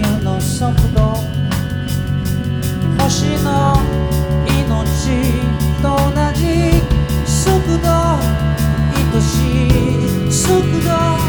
流の速度。星の命と同じ。速度愛しい速度。